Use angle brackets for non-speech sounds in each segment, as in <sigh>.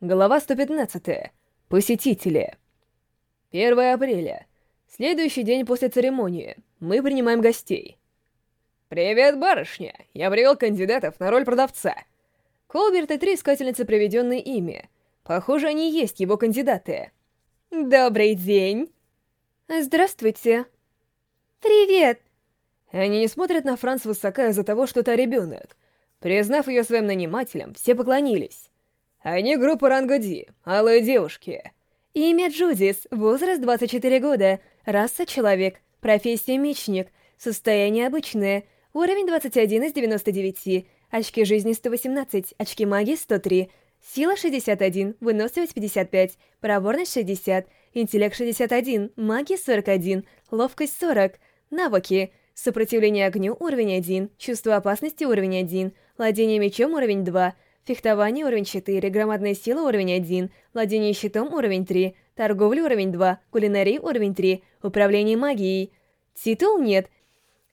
Глава 115. Посетители. 1 апреля. Следующий день после церемонии. Мы принимаем гостей. «Привет, барышня! Я привел кандидатов на роль продавца». Колберт и три искательницы приведенные ими. Похоже, они есть его кандидаты. «Добрый день!» «Здравствуйте!» «Привет!» Они не смотрят на Франц высока из-за того, что та ребенок. Признав ее своим нанимателем, все поклонились. Они группа ранга Ди, алые девушки. Имя Джудис, возраст 24 года, раса человек, профессия мечник, состояние обычное, уровень 21 из 99, очки жизни 118, очки магии 103, сила 61, выносливость 55, проворность 60, интеллект 61, магия 41, ловкость 40, навыки, сопротивление огню уровень 1, чувство опасности уровень 1, владение мечом уровень 2, фехтование уровень 4, громадная сила уровень 1, владение щитом уровень 3, торговля уровень 2, кулинарий уровень 3, управление магией. Титул нет.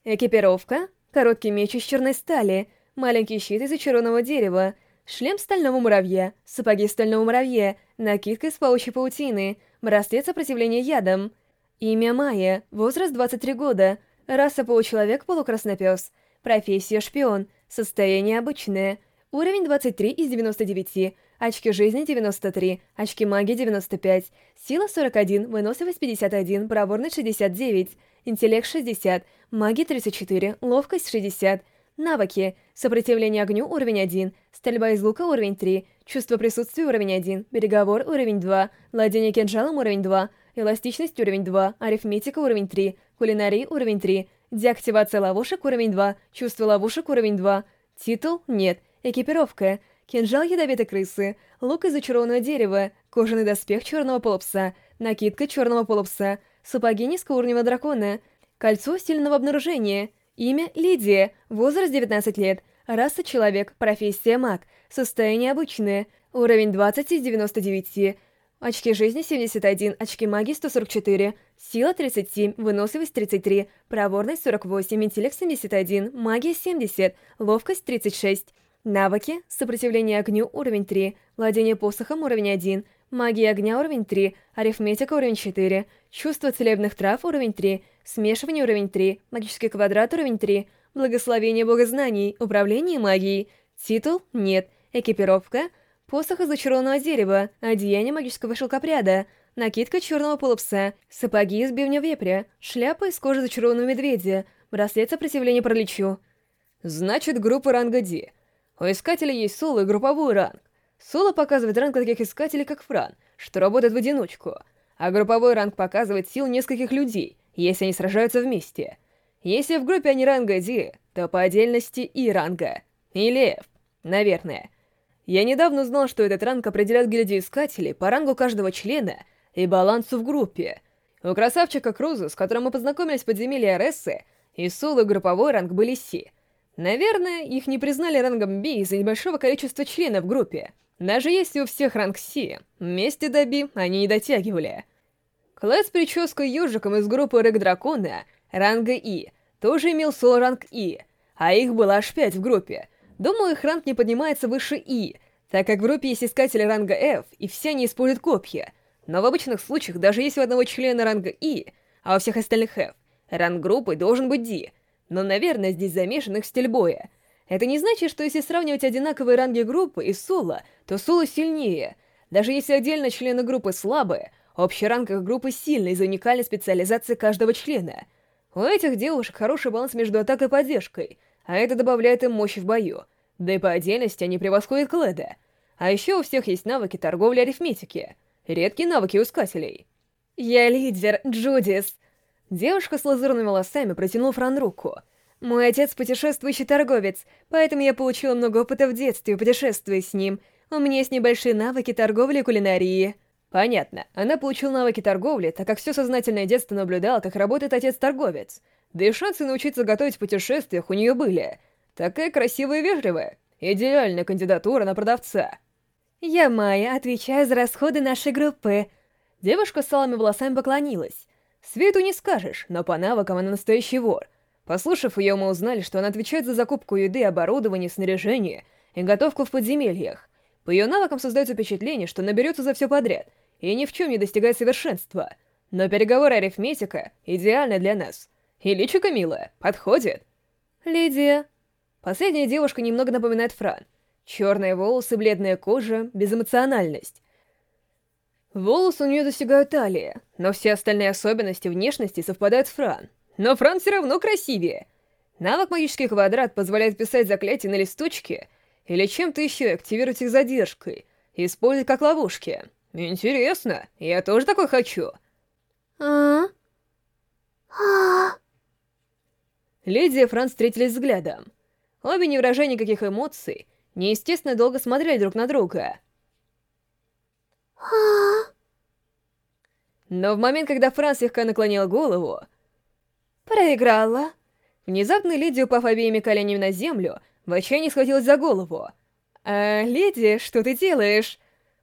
Экипировка, короткий меч из черной стали, маленький щит из зачарованного дерева, шлем стального муравья, сапоги стального муравья, накидка из паучьей паутины, браслет сопротивления ядом. Имя Майя, возраст 23 года, раса получеловек-полукраснопес, профессия шпион, состояние обычное, уровень 23 из 99, очки жизни 93, очки магии 95, сила 41, выносливость 51, проворность 69, интеллект 60, магия 34, ловкость 60, навыки, сопротивление огню уровень 1, стрельба из лука уровень 3, чувство присутствия уровень 1, переговор уровень 2, владение кинжалом уровень 2, эластичность уровень 2, арифметика уровень 3, кулинарий уровень 3, деактивация ловушек уровень 2, чувство ловушек уровень 2, титул нет, экипировка, кинжал ядовитой крысы, лук из зачарованного дерева, кожаный доспех черного полупса, накидка черного полупса, сапоги низкоуровневого дракона, кольцо сильного обнаружения, имя Лидия, возраст 19 лет, раса человек, профессия маг, состояние обычное, уровень 20 из 99, Очки жизни 71, очки магии 144, сила 37, выносливость 33, проворность 48, интеллект 71, магия 70, ловкость 36. Навыки, сопротивление огню уровень 3, владение посохом уровень 1, магия огня уровень 3, арифметика уровень 4, чувство целебных трав уровень 3, смешивание уровень 3, магический квадрат уровень 3, благословение богознаний, управление магией, титул нет, экипировка — посох из зачарованного дерева, одеяние магического шелкопряда, накидка черного полупса, сапоги из бивня вепря, шляпа из кожи зачарованного медведя, браслет сопротивления пролечу. Значит, группа ранга D. У искателя есть соло и групповой ранг. Соло показывает ранг таких искателей, как Фран, что работает в одиночку, а групповой ранг показывает сил нескольких людей, если они сражаются вместе. Если в группе они ранга D, то по отдельности и ранга. Или F, наверное. Я недавно узнал, что этот ранг определяет гильдия искателей по рангу каждого члена и балансу в группе. У красавчика Круза, с которым мы познакомились в подземелье Арессы, и соло групповой ранг были Си. Наверное, их не признали рангом Би из-за небольшого количества членов в группе. Даже если у всех ранг Си, вместе до Би они не дотягивали. Клэс с прической ежиком из группы Рэк Дракона, ранга И, тоже имел соло ранг И, а их было аж пять в группе — Думаю, их ранг не поднимается выше И, так как в группе есть искатели ранга F, и все они используют копья. Но в обычных случаях, даже если у одного члена ранга И, а у всех остальных F, ранг группы должен быть D. Но, наверное, здесь замешан их стиль боя. Это не значит, что если сравнивать одинаковые ранги группы и соло, то соло сильнее. Даже если отдельно члены группы слабые, общий ранг их группы сильный из-за уникальной специализации каждого члена. У этих девушек хороший баланс между атакой и поддержкой, а это добавляет им мощи в бою. Да и по отдельности они превосходят Клэда. А еще у всех есть навыки торговли арифметики. Редкие навыки у искателей. «Я лидер, Джудис!» Девушка с лазурными волосами протянула Фран руку. «Мой отец путешествующий торговец, поэтому я получила много опыта в детстве, путешествуя с ним. У меня есть небольшие навыки торговли и кулинарии». Понятно. Она получила навыки торговли, так как все сознательное детство наблюдала, как работает отец-торговец. Да и шансы научиться готовить в путешествиях у нее были — Такая красивая и вежливая. Идеальная кандидатура на продавца. Я Майя, отвечаю за расходы нашей группы. Девушка с салыми волосами поклонилась. Свету не скажешь, но по навыкам она настоящий вор. Послушав ее, мы узнали, что она отвечает за закупку еды, оборудования, снаряжения и готовку в подземельях. По ее навыкам создается впечатление, что наберется за все подряд и ни в чем не достигает совершенства. Но переговоры арифметика идеальны для нас. И личико милая, подходит. Лидия. Последняя девушка немного напоминает Фран. Черные волосы, бледная кожа, безэмоциональность. Волосы у нее достигают талии, но все остальные особенности внешности совпадают с Фран. Но Фран все равно красивее. Навык магический квадрат позволяет писать заклятия на листочке или чем-то еще активировать их задержкой, использовать как ловушки. Интересно, я тоже такой хочу. А? А? Леди и Фран встретились взглядом. Обе, не выражая никаких эмоций, неестественно долго смотрели друг на друга. А? Но в момент, когда Фран слегка наклонил голову... Проиграла. Внезапно леди, упав обеими коленями на землю, в отчаянии схватилась за голову. «А, леди, что ты делаешь?»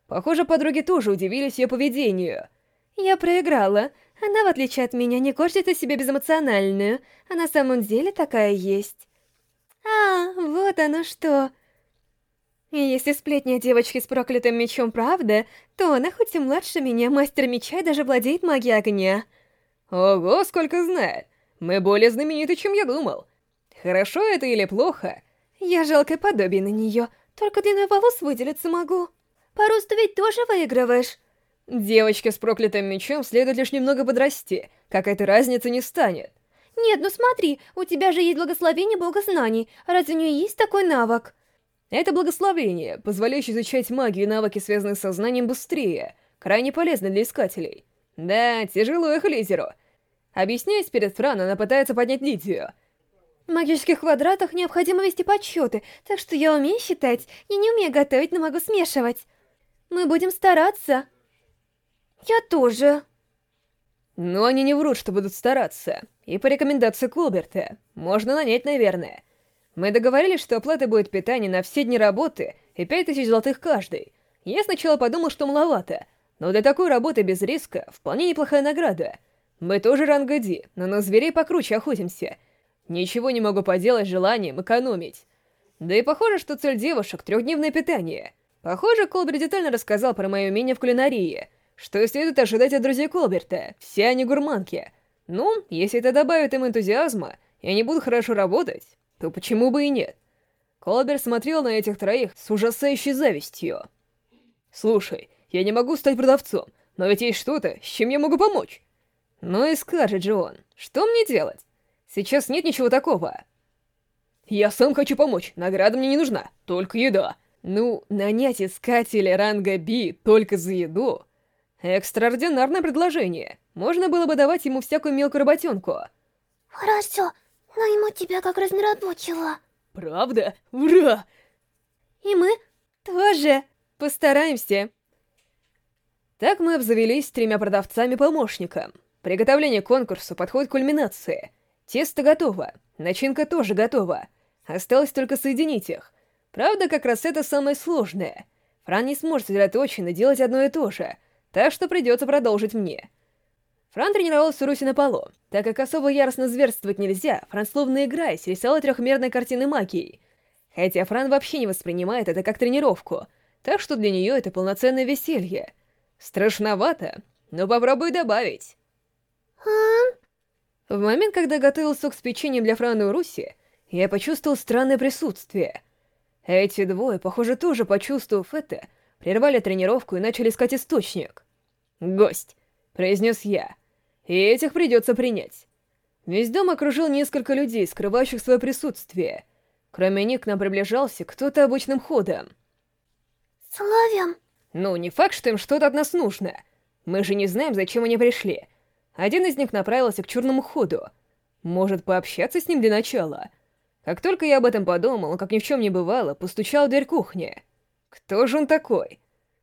Похоже, подруги тоже удивились ее поведению. «Я проиграла. Она, в отличие от меня, не корчит из себя безэмоциональную, а на самом деле такая есть». «А, вот оно что!» Если сплетни о девочке с проклятым мечом правда, то она хоть и младше меня, мастер меча и даже владеет магией огня. Ого, сколько знает! Мы более знамениты, чем я думал. Хорошо это или плохо? Я жалкое подобие на нее, только длиной волос выделиться могу. По росту ведь тоже выигрываешь. Девочке с проклятым мечом следует лишь немного подрасти, какая-то разница не станет. Нет, ну смотри, у тебя же есть благословение бога знаний, разве у нее есть такой навык? Это благословение, позволяющее изучать магию и навыки, связанные с сознанием, быстрее, крайне полезно для искателей. Да, тяжело их лидеру. Объясняясь перед Фран, она пытается поднять Лидию. В магических квадратах необходимо вести подсчеты, так что я умею считать, я не умею готовить, но могу смешивать. Мы будем стараться. Я тоже. Но они не врут, что будут стараться. И по рекомендации Клуберта. Можно нанять, наверное. Мы договорились, что оплата будет питание на все дни работы и 5000 золотых каждый. Я сначала подумал, что маловато, но для такой работы без риска вполне неплохая награда. Мы тоже ранга Ди, но на зверей покруче охотимся. Ничего не могу поделать с желанием экономить. Да и похоже, что цель девушек — трехдневное питание. Похоже, Колберт детально рассказал про мое умение в кулинарии, что следует ожидать от друзей Колберта, все они гурманки. Ну, если это добавит им энтузиазма, и они будут хорошо работать, то почему бы и нет? Колбер смотрел на этих троих с ужасающей завистью. «Слушай, я не могу стать продавцом, но ведь есть что-то, с чем я могу помочь». «Ну и скажет же он, что мне делать? Сейчас нет ничего такого». «Я сам хочу помочь, награда мне не нужна, только еда». Ну, нанять искателя ранга Би только за еду... Экстраординарное предложение. Можно было бы давать ему всякую мелкую работенку. Хорошо, Найму тебя как разнорабочего. Правда? Ура! И мы тоже постараемся. Так мы обзавелись тремя продавцами-помощником. Приготовление конкурса подходит к кульминации. Тесто готово, начинка тоже готова. Осталось только соединить их. Правда, как раз это самое сложное. Фран не сможет сосредоточенно делать одно и то же, так что придется продолжить мне. Фран тренировался в Руси на полу. Так как особо яростно зверствовать нельзя, Фран словно играясь рисовал трехмерные картины магией. Хотя Фран вообще не воспринимает это как тренировку, так что для нее это полноценное веселье. Страшновато, но попробуй добавить. В момент, когда готовил сок с печеньем для Франа и Руси, я почувствовал странное присутствие. Эти двое, похоже, тоже почувствовав это, прервали тренировку и начали искать источник. «Гость», — произнес я, и этих придется принять. Весь дом окружил несколько людей, скрывающих свое присутствие. Кроме них к нам приближался кто-то обычным ходом. Словим. Ну, не факт, что им что-то от нас нужно. Мы же не знаем, зачем они пришли. Один из них направился к черному ходу. Может, пообщаться с ним для начала? Как только я об этом подумал, он, как ни в чем не бывало, постучал в дверь кухни. Кто же он такой?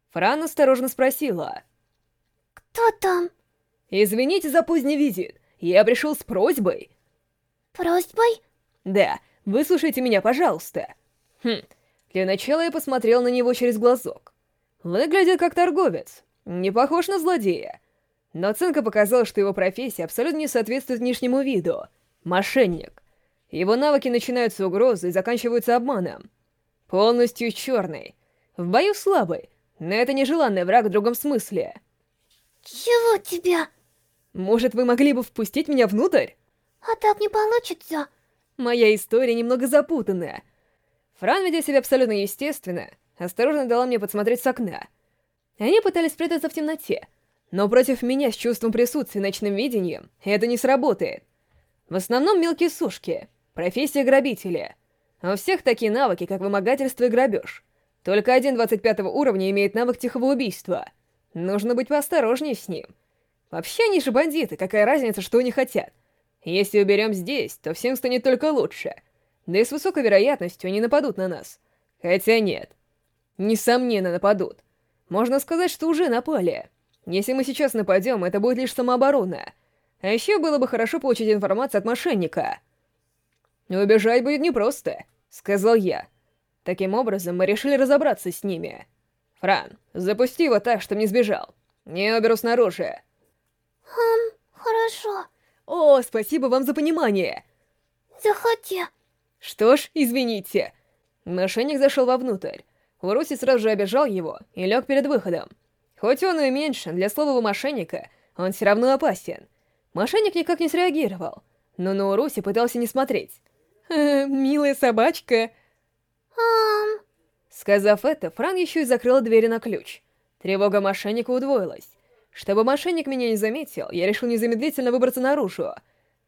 Фран осторожно спросила. «Кто там?» «Извините за поздний визит. Я пришел с просьбой». «Просьбой?» «Да, выслушайте меня, пожалуйста». Хм, для начала я посмотрел на него через глазок. Выглядит как торговец, не похож на злодея. Но оценка показала, что его профессия абсолютно не соответствует внешнему виду. Мошенник. Его навыки начинаются угрозой и заканчиваются обманом. Полностью черный. В бою слабый, но это нежеланный враг в другом смысле. Чего тебя? Может, вы могли бы впустить меня внутрь? А так не получится. Моя история немного запутанная. Фран, ведя себя абсолютно естественно, осторожно дала мне подсмотреть с окна. Они пытались спрятаться в темноте, но против меня с чувством присутствия и ночным видением это не сработает. В основном мелкие сушки, профессия грабителя. У всех такие навыки, как вымогательство и грабеж. Только один 25 уровня имеет навык тихого убийства. Нужно быть поосторожнее с ним. Вообще они же бандиты, какая разница, что они хотят. Если уберем здесь, то всем станет только лучше. Да и с высокой вероятностью они нападут на нас. Хотя нет. Несомненно, нападут. Можно сказать, что уже напали. Если мы сейчас нападем, это будет лишь самооборона. А еще было бы хорошо получить информацию от мошенника. «Убежать будет непросто», — сказал я. Таким образом, мы решили разобраться с ними. «Фран, запусти его так, чтобы не сбежал. Не уберу снаружи». Хм, хорошо. «О, спасибо вам за понимание!» Заходи. Что ж, извините. Мошенник зашел вовнутрь. Уруси сразу же обижал его и лег перед выходом. Хоть он и уменьшен, для слового мошенника он все равно опасен. Мошенник никак не среагировал, но на Уруси пытался не смотреть. «Э, «Милая собачка...» Ам, Сказав это, Фран еще и закрыл двери на ключ. Тревога мошенника удвоилась. Чтобы мошенник меня не заметил, я решил незамедлительно выбраться наружу.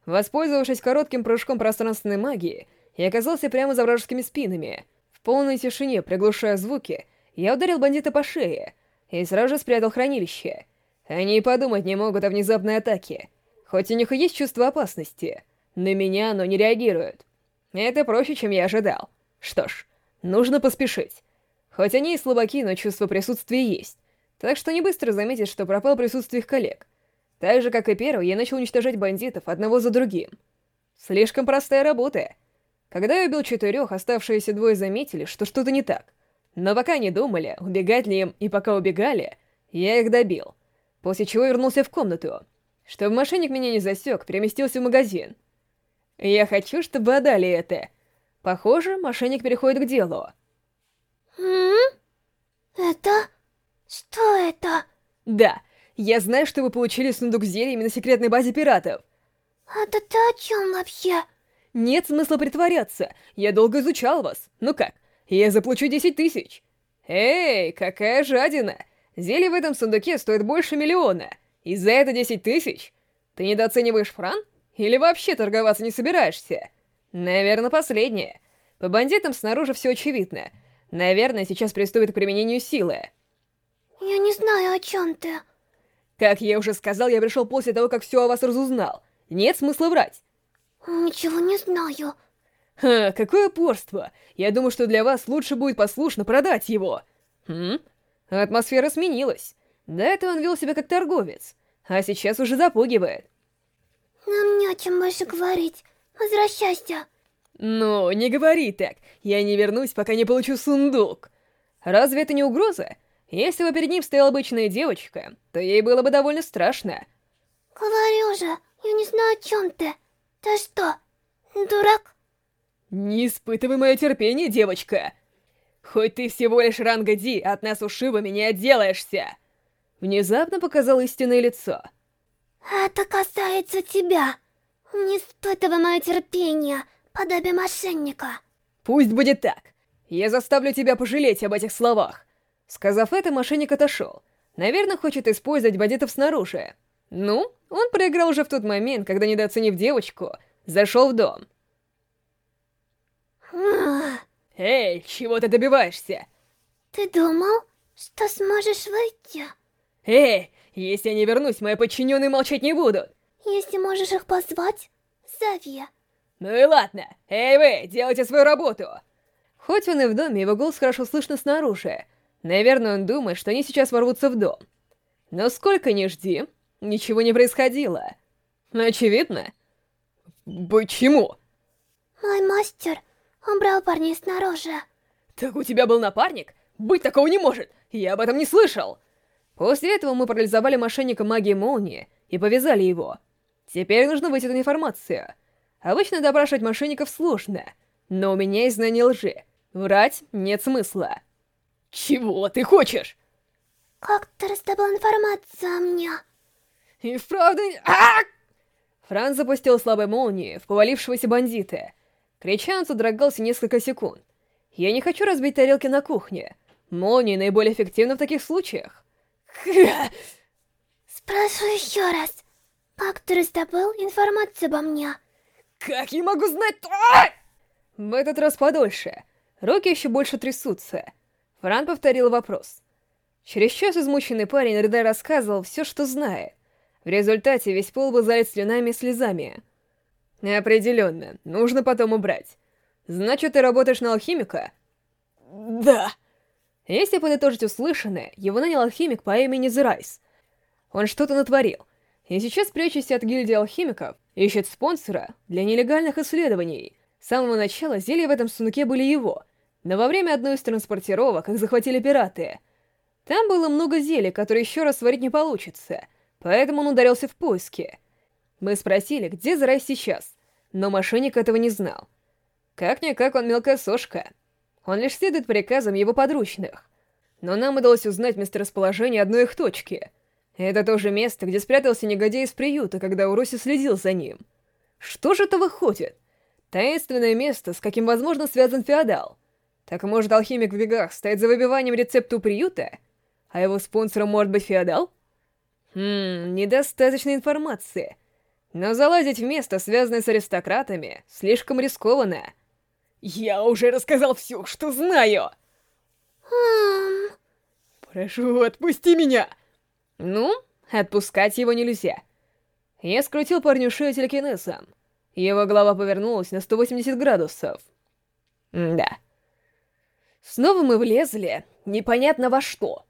Воспользовавшись коротким прыжком пространственной магии, я оказался прямо за вражескими спинами. В полной тишине, приглушая звуки, я ударил бандита по шее и сразу же спрятал хранилище. Они и подумать не могут о внезапной атаке. Хоть у них и есть чувство опасности, на меня оно не реагирует. Это проще, чем я ожидал. Что ж, нужно поспешить. Хоть они и слабаки, но чувство присутствия есть. Так что не быстро заметишь, что пропало присутствие их коллег. Так же, как и первый, я начал уничтожать бандитов одного за другим. Слишком простая работа. Когда я убил четырех, оставшиеся двое заметили, что что-то не так. Но пока не думали, убегать ли им, и пока убегали, я их добил. После чего вернулся в комнату. Чтобы мошенник меня не засек, переместился в магазин. Я хочу, чтобы отдали это. Похоже, мошенник переходит к делу. Это... Что это? Да, я знаю, что вы получили сундук с зельями на секретной базе пиратов. Это ты о чем вообще? Нет смысла притворяться. Я долго изучал вас. Ну как, я заплачу 10 тысяч. Эй, какая жадина. Зелье в этом сундуке стоит больше миллиона. И за это 10 тысяч? Ты недооцениваешь Фран? Или вообще торговаться не собираешься? Наверное, последнее. По бандитам снаружи все очевидно. Наверное, сейчас приступит к применению силы. Я не знаю, о чем ты. Как я уже сказал, я пришел после того, как все о вас разузнал. Нет смысла врать. Ничего не знаю. Ха, какое упорство. Я думаю, что для вас лучше будет послушно продать его. Хм? Атмосфера сменилась. До этого он вел себя как торговец, а сейчас уже запугивает. Нам не о чем больше говорить. Возвращайся. Ну, не говори так. Я не вернусь, пока не получу сундук. Разве это не угроза? Если бы перед ним стояла обычная девочка, то ей было бы довольно страшно. Говорю же, я не знаю, о чем ты. Ты что, дурак? Не испытывай мое терпение, девочка. Хоть ты всего лишь ранга Ди, от нас ушибами не отделаешься. Внезапно показал истинное лицо. Это касается тебя. Не испытывай мое терпение, подобие мошенника. Пусть будет так. Я заставлю тебя пожалеть об этих словах. Сказав это, мошенник отошел. Наверное, хочет использовать бандитов снаружи. Ну, он проиграл уже в тот момент, когда, недооценив девочку, зашел в дом. Эй, чего ты добиваешься? Ты думал, что сможешь выйти? Эй, если я не вернусь, мои подчиненные молчать не будут. Если можешь их позвать, зови. Ну и ладно. Эй вы, делайте свою работу. Хоть он и в доме, его голос хорошо слышно снаружи. Наверное, он думает, что они сейчас ворвутся в дом. Но сколько ни жди, ничего не происходило. Очевидно. Почему? Мой мастер убрал парней снаружи. Так у тебя был напарник? Быть такого не может! Я об этом не слышал! После этого мы парализовали мошенника магии молнии и повязали его. Теперь нужно вытянуть информацию. Обычно допрашивать мошенников сложно, но у меня есть знание лжи. Врать нет смысла. Чего ты хочешь? Как ты раздобыл информацию о мне? И вправду... А! Франц запустил слабой молнии в повалившегося бандита. Крича, он содрогался несколько секунд. Я не хочу разбить тарелки на кухне. Молнии наиболее эффективны в таких случаях. <laughs> Спрашиваю еще раз. Как ты раздобыл информацию обо мне? Как я могу знать... А! В этот раз подольше. Руки еще больше трясутся. Фран повторил вопрос. Через час измученный парень Реда рассказывал все, что знает. В результате весь пол был залит слюнами и слезами. Определенно, нужно потом убрать. Значит, ты работаешь на алхимика? Да. Если подытожить услышанное, его нанял алхимик по имени Зерайс. Он что-то натворил. И сейчас, прячась от гильдии алхимиков, ищет спонсора для нелегальных исследований. С самого начала зелья в этом сундуке были его, но во время одной из транспортировок их захватили пираты. Там было много зелий, которые еще раз сварить не получится, поэтому он ударился в поиски. Мы спросили, где Зрай сейчас, но мошенник этого не знал. Как-никак он мелкая сошка. Он лишь следует приказам его подручных. Но нам удалось узнать месторасположение одной их точки. Это то же место, где спрятался негодяй из приюта, когда Уроси следил за ним. Что же это выходит? Таинственное место, с каким, возможно, связан феодал. Так может, алхимик в бегах стоит за выбиванием рецепта у приюта? А его спонсором может быть феодал? Хм, недостаточно информации. Но залазить в место, связанное с аристократами, слишком рискованно. Я уже рассказал все, что знаю! Прошу, отпусти меня! Ну, отпускать его нельзя. Я скрутил парню шею телекинезом. Его голова повернулась на 180 градусов. М да. Снова мы влезли непонятно во что.